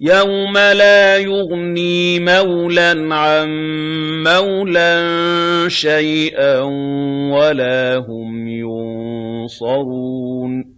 يَوْمَ لَا يُغْنِي مَوْلًى عَن مَّوْلًى شَيْئًا وَلَا هُمْ يُنصَرُونَ